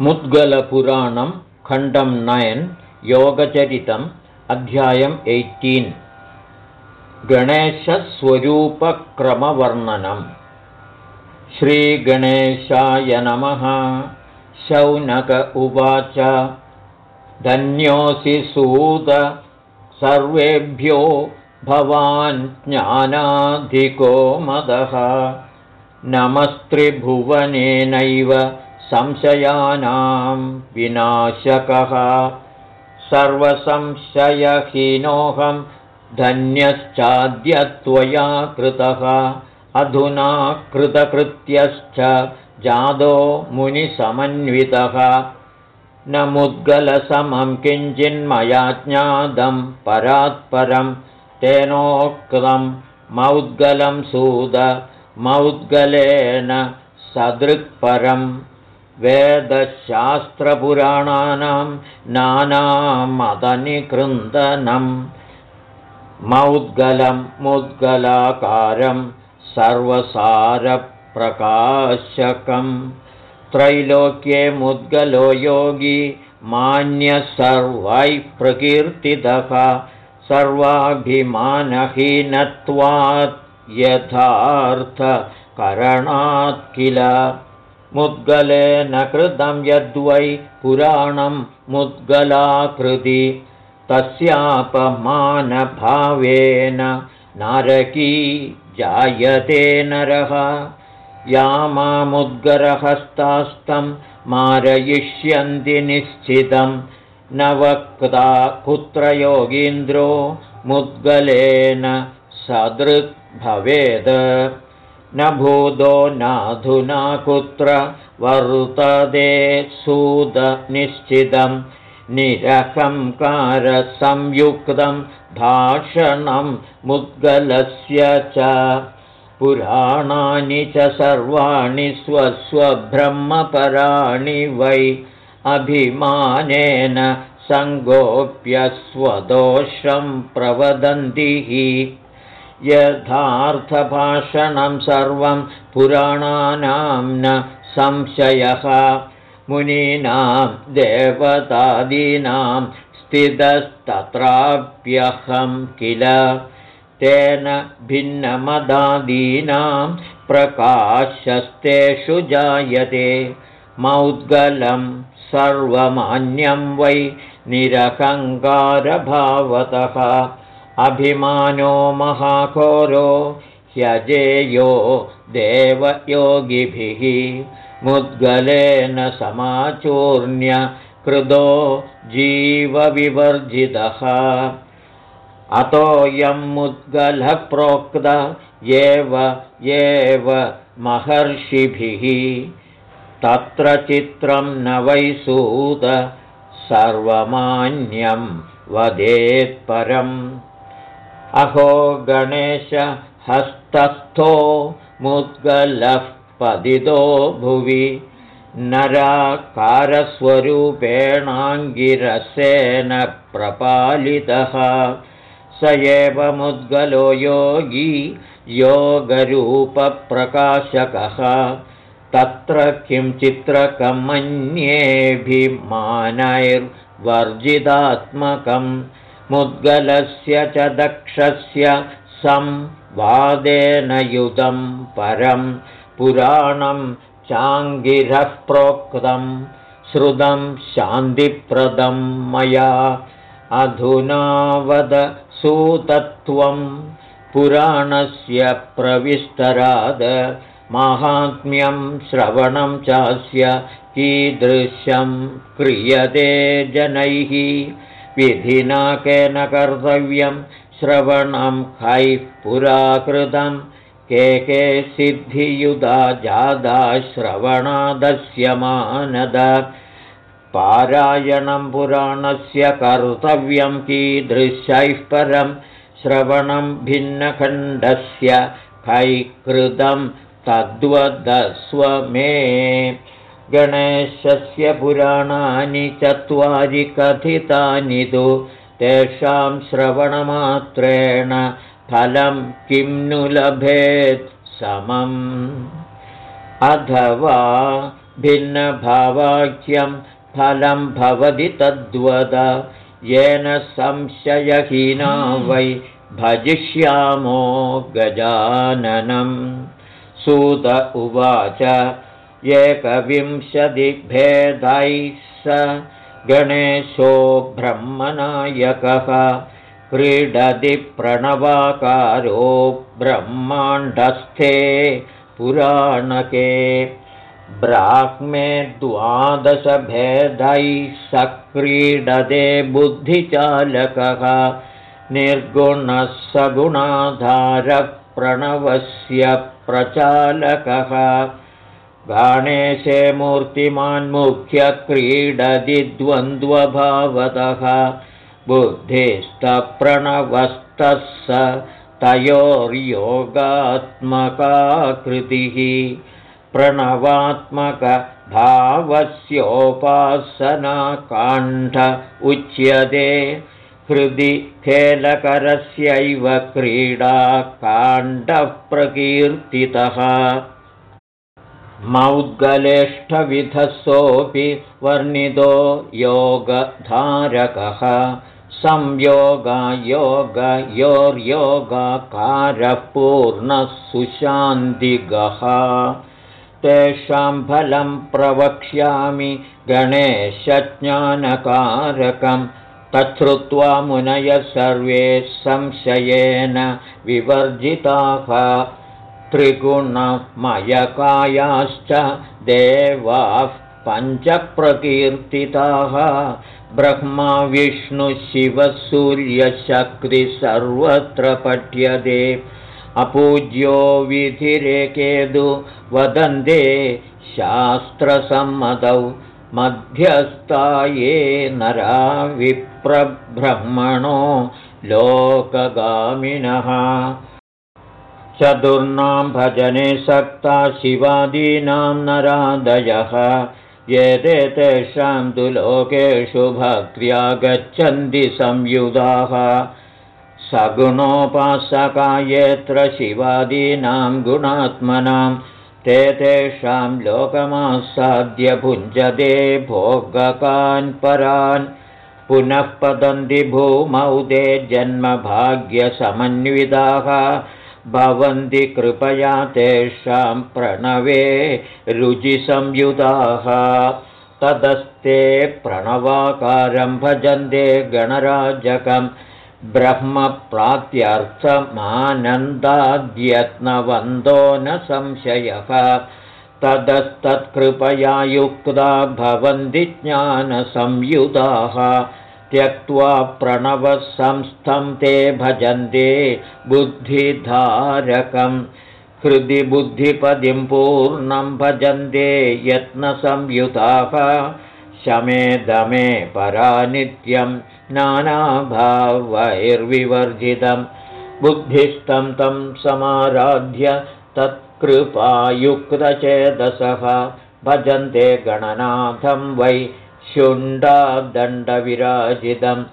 मुद्गलपुराणं खण्डं नयन् योगचरितम् अध्यायम् एय्टीन्। गणेशस्वरूपक्रमवर्णनम् श्रीगणेशाय नमः। शौनक उवाच। धन्योऽसि सूत सर्वेभ्यो भवान् ज्ञानाधिको मदः। नमस्त्रिभुवनेनैव संशयानां विनाशकः। सर्वसंशयहीनोऽहं धन्यश्चाद्यत्वया कृतः। अधुना कृतकृत्यश्च जादो मुनिसमन्वितः। न मुद्गलसमं किञ्चिन्मया ज्ञातं परात्परं। तेनोक्तं मौद्गलं सूद मौद्गलेन सदृक्परम् वेदशास्त्रपुराणानां नानामदनिकृन्दनं मौद्गलं मुद्गलाकारं सर्वसारप्रकाशकं। त्रैलोक्ये मुद्गलो योगी मान्यः सर्वैः प्रकीर्तितः सर्वाभिमानहीनत्वात् यथार्थकरणात् किल मुद्गलेन कृतं यद्वै पुराणं मुद्गलाकृति तस्यापमानभावेन नारकी जायते नरः। यामामुद्गरहस्तास्तं मारयिष्यन्ति निश्चितं। न वक्ता कुत्र योगीन्द्रो मुद्गलेन सदृग्भवेद् न भूतो नाधुना कुत्र वर्तते सूदनिश्चितं निरहङ्कारसंयुक्तं भाषणं मुद्गलस्य च। पुराणानि च सर्वाणि स्वस्वब्रह्मपराणि वै अभिमानेन सङ्गोप्यस्वदोषं प्रवदन्ति यथार्थभाषणं सर्वं पुराणानां न संशयः। मुनीनां देवतादीनां स्थितस्तत्राप्यहं किल? तेन भिन्नमदादीनां प्रकाशस्तेषु जायते। मौद्गलं सर्वमान्यं वै निरहङ्कारभावतः अभिमानो महाघोरो ह्यजेयो देवयोगिभिः मुद्गलेन समाचूर्ण्य कृतो जीवविवर्जितः। अतोऽयं मुद्गलः प्रोक्त एव एव महर्षिभिः। तत्र चित्रं न वैसूत सर्वमान्यं वदेत्परम् अहो गणेशहस्तस्थो मुद्गलः पदितो भुवि नराकारस्वरूपेणाङ्गिरसेन प्रपालितः स एव मुद्गलो योगी योगरूपप्रकाशकः। तत्र किं चित्रकमन्येऽभिमानैर्वर्जितात्मकम् मुद्गलस्य च दक्षस्य संवादेन युतं परं पुराणं चाङ्गिरः प्रोक्तं श्रुतं शान्तिप्रदं मया। अधुनावद सूतत्वं पुराणस्य प्रविस्तराद माहात्म्यं श्रवणं चास्य कीदृशं क्रियते जनैः विधिना केन कर्तव्यं श्रवणं हैः पुराकृतं। के के सिद्धियुधा जादा श्रवणादस्य मानद। पारायणं पुराणस्य कर्तव्यं कीदृशैः परं श्रवणं भिन्नखण्डस्य कैकृतं तद्वदस्व मे गणेशस्य पुराणानि चत्वारि कथितानि तु तेषां श्रवणमात्रेण फलं किं नु लभेत् समम्। अथवा भिन्नभावाख्यं फलं भवति तद्वद येन संशयहीना वै भजिष्यामो गजाननम्। सूत उवाच एकविंशतिभेदैः स गणेशो ब्रह्मनायकः क्रीडति प्रणवाकारो ब्रह्माण्डस्थे पुराणके। ब्राह्मे द्वादशभेदैः सक्रीडते बुद्धिचालकः निर्गुणः सगुणाधारप्रणवस्य प्रचालकः गणेशे मूर्तिमान्मुख्यक्रीडति द्वन्द्वभावतः बुद्धिस्तप्रणवस्तः स तयोर्योगात्मकाकृतिः प्रणवात्मकभावस्योपासनाकाण्ठ उच्यते हृदि खेलकरस्यैव क्रीडाकाण्डः प्रकीर्तितः मौद्गलेष्ठविधसोऽपि वर्णितो योगधारकः। संयोगायोगयोर्योगाकारः पूर्णः सुशान्तिगः तेषां फलं प्रवक्ष्यामि गणेशज्ञानकारकं। तच्छ्रुत्वा मुनयः सर्वे संशयेन विवर्जिताः त्रिगुणमयकायाश्च देवाः पञ्चप्रकीर्तिताः। ब्रह्मा विष्णुशिवसूर्यशक्ति सर्वत्र पठ्यते। अपूज्यो विधिरेकेदु वदन्ते शास्त्रसम्मतौ मध्यस्थाये नरा विप्रब्रह्मणो लोकगामिनः चतुर्णां भजने सक्ता शिवादीनां नरादयः। ये तेषां तु लोकेषु भक्त्या गच्छन्ति संयुधाः। सगुणोपासका यत्र शिवादीनां गुणात्मनां ते तेषां लोकमासाद्य भुञ्जते भोगकान् परान्। पुनः पतन्ति भूमौ ते जन्मभाग्यसमन्विताः भवन्ति कृपया तेषां प्रणवे रुचिसंयुताः। तदस्ते प्रणवाकारं भजन्ते गणराजकं ब्रह्मप्रात्यर्थमानन्दाद्यत्नवन्दो न संशयः। तदस्तत्कृपया युक्ता भवन्ति ज्ञानसंयुताः त्यक्त्वा प्रणवसंस्थं ते भजन्ते बुद्धिधारकं। हृदि बुद्धिपदिं पूर्णं भजन्ते यत्नसंयुताः। शमे दमे परानित्यं नानाभावैर्विवर्जितं। बुद्धिस्तं तं समाराध्य तत्कृपायुक्तचेदसः भजन्ते गणनाथं वै शुण्डादण्डविराजितम्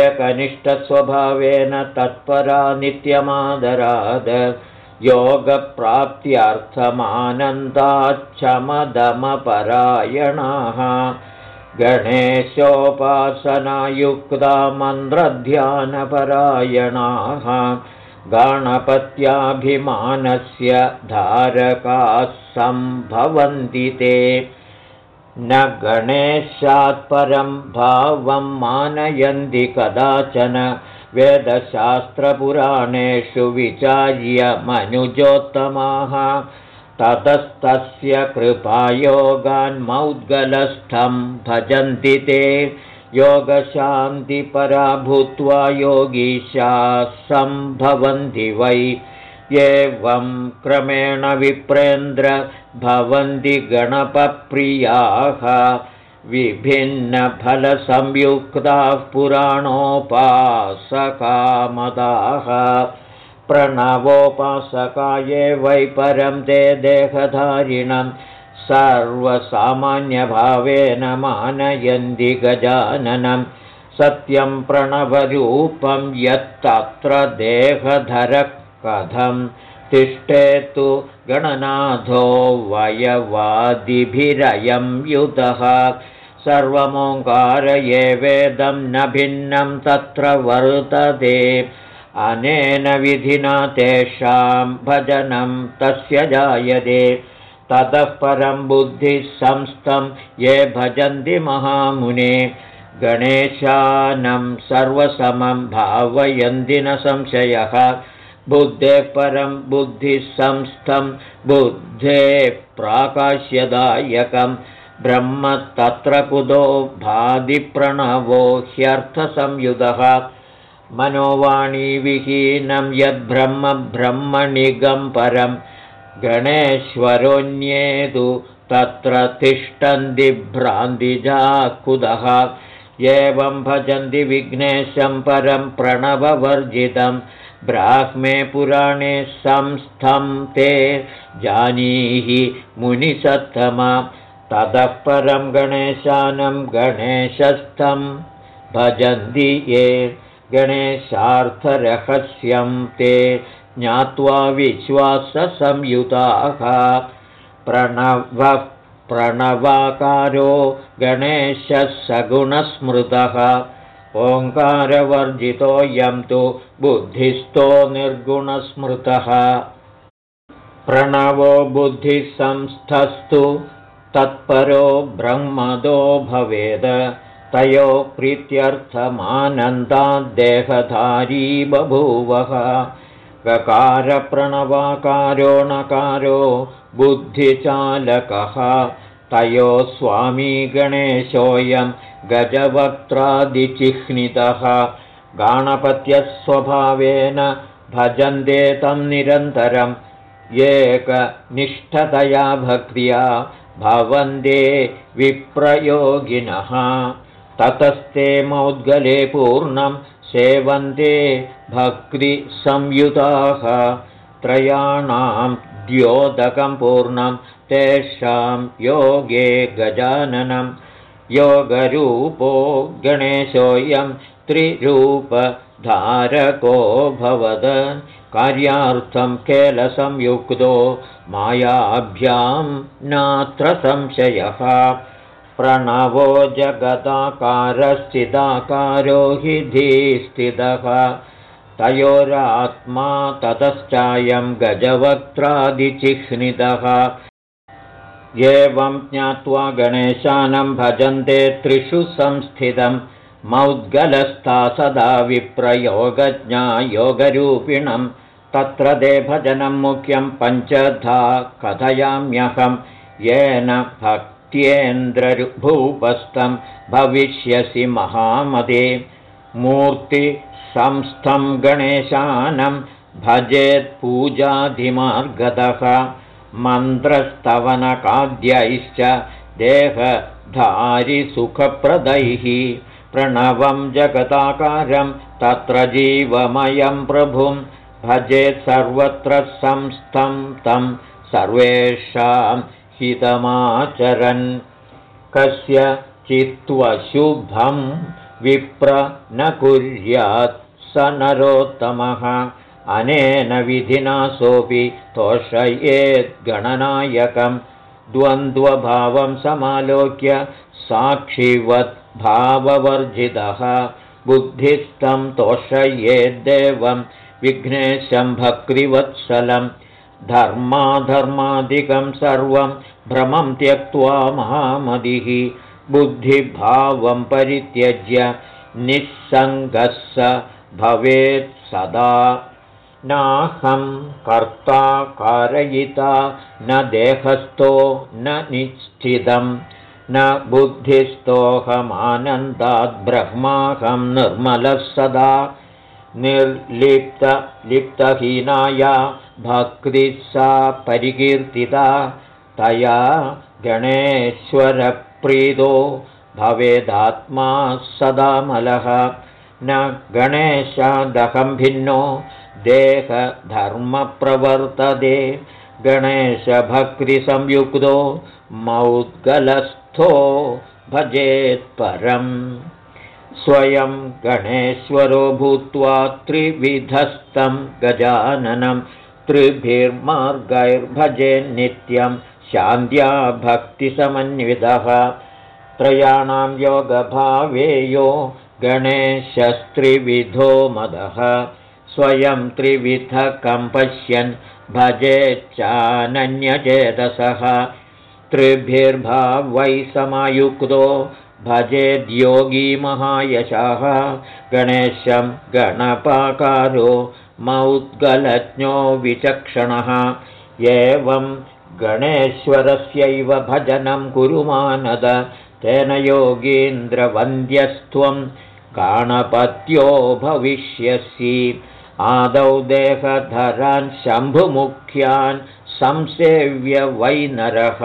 एकनिष्ठस्वभावेन तत्परा नित्यमादराद योगप्राप्त्यर्थमानन्दाच्छमदमपरायणाः गणेशोपासनायुक्ता मन्त्रध्यानपरायणाः गणपत्याभिमानस्य धारकाः सम्भवन्ति ते न गणेशात्परं भावं मानयन्ति कदाचन वेदशास्त्रपुराणेषु विचार्यमनुजोत्तमाः ततस्तस्य कृपायोगान्मौद्गलस्थं भजन्ति ते। योगशान्तिपरा भूत्वा योगीशाः सम्भवन्ति वै एवं क्रमेण विप्रेन्द्र भवन्ति गणपप्रियाः। विभिन्नफलसंयुक्ताः पुराणोपासकामदाः। प्रणवोपासकाये वै परं ते देहधारिणं सर्वसामान्यभावेन मानयन्ति गजाननं। सत्यं प्रणवरूपं यत्तत्र देहधरः कथं तिष्ठेत्तु गणनाथो वयवादिभिरयं युतः। सर्वमोङ्कार ये वेदं न भिन्नं तत्र वर्तते। अनेन विधिना तेषां भजनं तस्य जायते। ततः परं बुद्धिः संस्थं ये भजन्ति महामुने। गणेशानं सर्वसमं भावयन्ति न संशयः बुद्धेः परं बुद्धिः संस्थं बुद्धे प्राकाश्यदायकम् ब्रह्म तत्र कुतो भादिप्रणवो ह्यर्थसंयुधः। मनोवाणीविहीनं यद्ब्रह्म ब्रह्मणिगं परं। गणेश्वरोऽन्येतु तत्र तिष्ठन्ति भ्रान्तिजा कुतः एवं भजन्ति विघ्नेशं परं प्रणववर्जितं ब्राह्मे पुराणे संस्थं ते जानीहि मुनिसत्तमा ततः परं गणेशानं गणेशस्थं। भजन्ति ये गणेशार्थरहस्यं ते ज्ञात्वा विश्वाससंयुताः। प्रणवः प्रणवाकारो गणेशः सगुणस्मृतः ओङ्कारवर्जितोऽयं तु बुद्धिस्थो निर्गुणस्मृतः। प्रणवो बुद्धिसंस्थस्तु तत्परो ब्रह्मदो भवेद तयो प्रीत्यर्थमानन्दाद्देहधारी बभूवः। गकारप्रणवाकारो नकारो बुद्धिचालकः तयो स्वामी गणेशोऽयं गजवक्त्रादिचिह्नितः। गाणपत्यस्वभावेन भजन्ते तं निरन्तरम् एकनिष्ठतया भक्त्या भवन्ते विप्रयोगिनः। ततस्ते मौद्गले पूर्णं सेवन्ते भक्तिसंयुताः। त्रयाणां द्योदकं पूर्णं तेषां योगे गजाननं योगरूपो गणेशोऽयं त्रिरूपधारकोऽभवद कार्यार्थं केलसंयुक्तो मायाभ्यां नात्र संशयः प्रणवो जगदाकारस्थिताकारो हि धीस्थितः तयोरात्मा ततश्चायं गजवक्त्रादिचिह्नितः एवं ज्ञात्वा गणेशानं भजन्ते त्रिषु संस्थितं। मौद्गलस्था सदा विप्रयोगज्ञा योगरूपिणम् तत्र देभजनं मुख्यं पञ्चधा कथयाम्यहं। येन भक्त्येन्द्रभूपस्थं भविष्यसि महामदे। मूर्तिसंस्थं गणेशानं भजेत्पूजाधिमार्गतः मन्त्रस्तवनकाद्यैश्च देहधारिसुखप्रदैः प्रणवं जगताकारं तत्र जीवमयं प्रभुं भजेत् सर्वत्र संस्थं तं सर्वेषां हितमाचरन्। कस्य चित्त्वशुभं विप्र न कुर्यात् स नरोत्तमः अनेन विधिना सोऽपि तोषयेद्गणनायकं द्वन्द्वभावं समालोक्य साक्षिवत् भाववर्जितः। बुद्धिस्थं तोषयेद्देवं विघ्नेशं भक्तिवत्सलं धर्माधर्मादिकं सर्वं भ्रमं त्यक्त्वा महामदिः। बुद्धिभावं परित्यज्य निःसङ्गः स भवेत् सदा नाहं कर्ता कारयिता न देहस्थो न निश्चितं न बुद्धिस्थोऽहमानन्दाद्ब्रह्माहं निर्मलः सदा। निर्लिप्तलिप्तहीनाया भक्तिः सा परिकीर्तिता। तया गणेश्वरप्रीतो भवेदात्मा सदामलः। न गणेशादहं भिन्नो देहधर्मप्रवर्तते। गणेशभक्तिसंयुक्तो मौद्गलस्थो भजेत्परम् स्वयं गणेश्वरो भूत्वा त्रिविधस्तं गजाननं। त्रिभिर्मार्गैर्भजेन्नित्यं शान्त्या भक्तिसमन्वितः त्रयाणां योगभावेयो गणेशस्त्रिविधो मदः स्वयं त्रिविधकं पश्यन् भजेच्चानन्यचेतसः त्रिभिर्भावै समायुक्तो भजेद्योगी महायशः। गणेशं गणपाकारो मौद्गलज्ञो विचक्षणः। एवं गणेश्वरस्यैव भजनं कुरुमानद तेन योगीन्द्रवन्द्यस्त्वं गाणपत्यो भविष्यसि आदौ देहधरान् शम्भुमुख्यान् संसेव्य वै नरः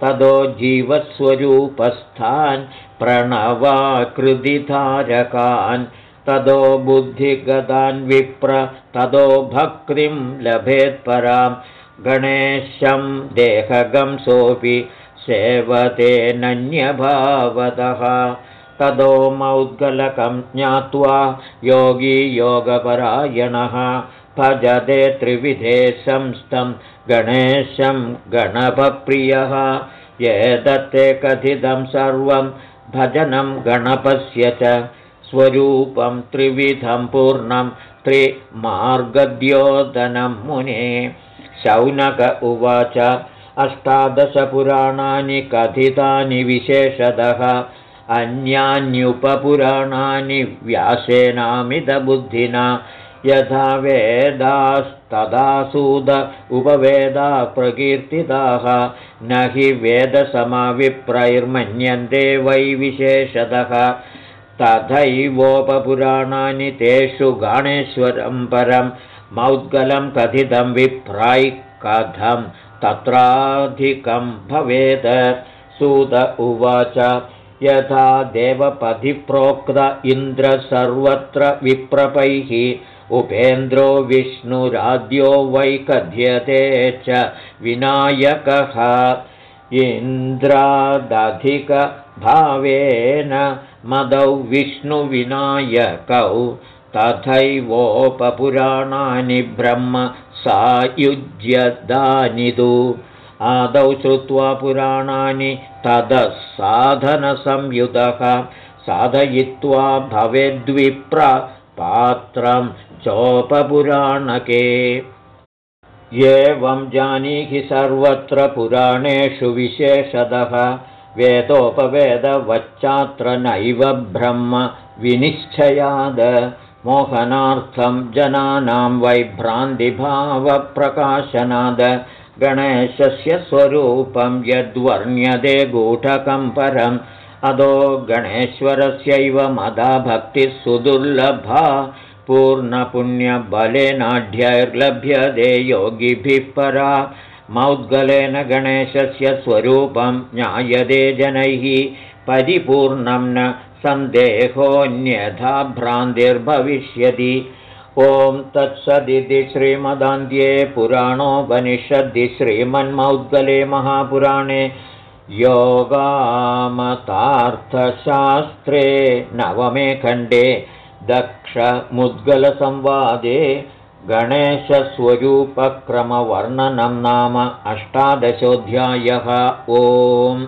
तदो जीवस्वरूपस्थान् प्रणवाकृतिधारकान् तदो बुद्धिगतान् विप्र तदो भक्तिं लभेत्परां। गणेशं देहगं सोऽपि सेवतेनन्यभावतः तदो मौद्गलकं ज्ञात्वा योगी योगपरायणः। भजते त्रिविधे संस्थं गणेशं गणपप्रियः। एतत्ते कथितं सर्वं भजनं गणपस्य च। स्वरूपं त्रिविधं पूर्णं त्रिमार्गद्योतनं मुने। शौनक उवाच अष्टादशपुराणानि कथितानि विशेषतः अन्यान्युपपुराणानि व्यासेनामिदबुद्धिना यथा वेदास्तदासूद उपवेदा प्रकीर्तिताः। न हि वेदसमाविप्रैर्मन्यन्ते वै विशेषतः। तथैवोपपुराणानि तेषु गाणेश्वरं परं मौद्गलं कथितं विप्राय कथं तत्राधिकं भवेत् सुत उवाच यथा देवपथिप्रोक्त इन्द्र सर्वत्र विप्रपैः। उपेन्द्रो विष्णुराद्यो वै कथ्यते च विनायकः। इन्द्रादधिकभावेन मदौ विष्णुविनायकौ। तथैवोपपुराणानि ब्रह्म सायुज्यदानि तु आदौ श्रुत्वा पुराणानि ततः साधनसंयुतः साधयित्वा भवेद्विप्र पात्रं चोपपुराणके। एवं जानीहि सर्वत्र पुराणेषु विशेषतः वेदोपवेदवच्चात्र नैव ब्रह्म विनिश्चयाद। मोहनार्थं जनानां वैभ्रान्तिभावप्रकाशनाद गणेशस्य स्वरूपं यद्वर्ण्यते गूढकं परम् अदो गणेश्वरस्यैव मदा भक्तिः सुदुर्लभा पूर्णपुण्यबलेनाढ्यैर्लभ्यते योगिभिः परा। मौद्गलेन गणेशस्य स्वरूपं ज्ञायते जनैः परिपूर्णं न सन्देहोऽन्यथा भ्रान्तिर्भविष्यति ॐ तत्सदिति श्रीमदान्ध्ये पुराणोपनिषद्दि श्रीमन्मौद्गले महापुराणे योगामतार्थशास्त्रे नवमे खण्डे दक्षमुद्गलसंवादे गणेशस्वरूपक्रमवर्णनं नाम अष्टादशोऽध्यायः। ओम्